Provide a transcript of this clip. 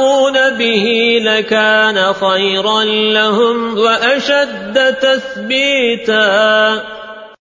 يوعظون به لكان خيرا لهم وأشد تثبيتا.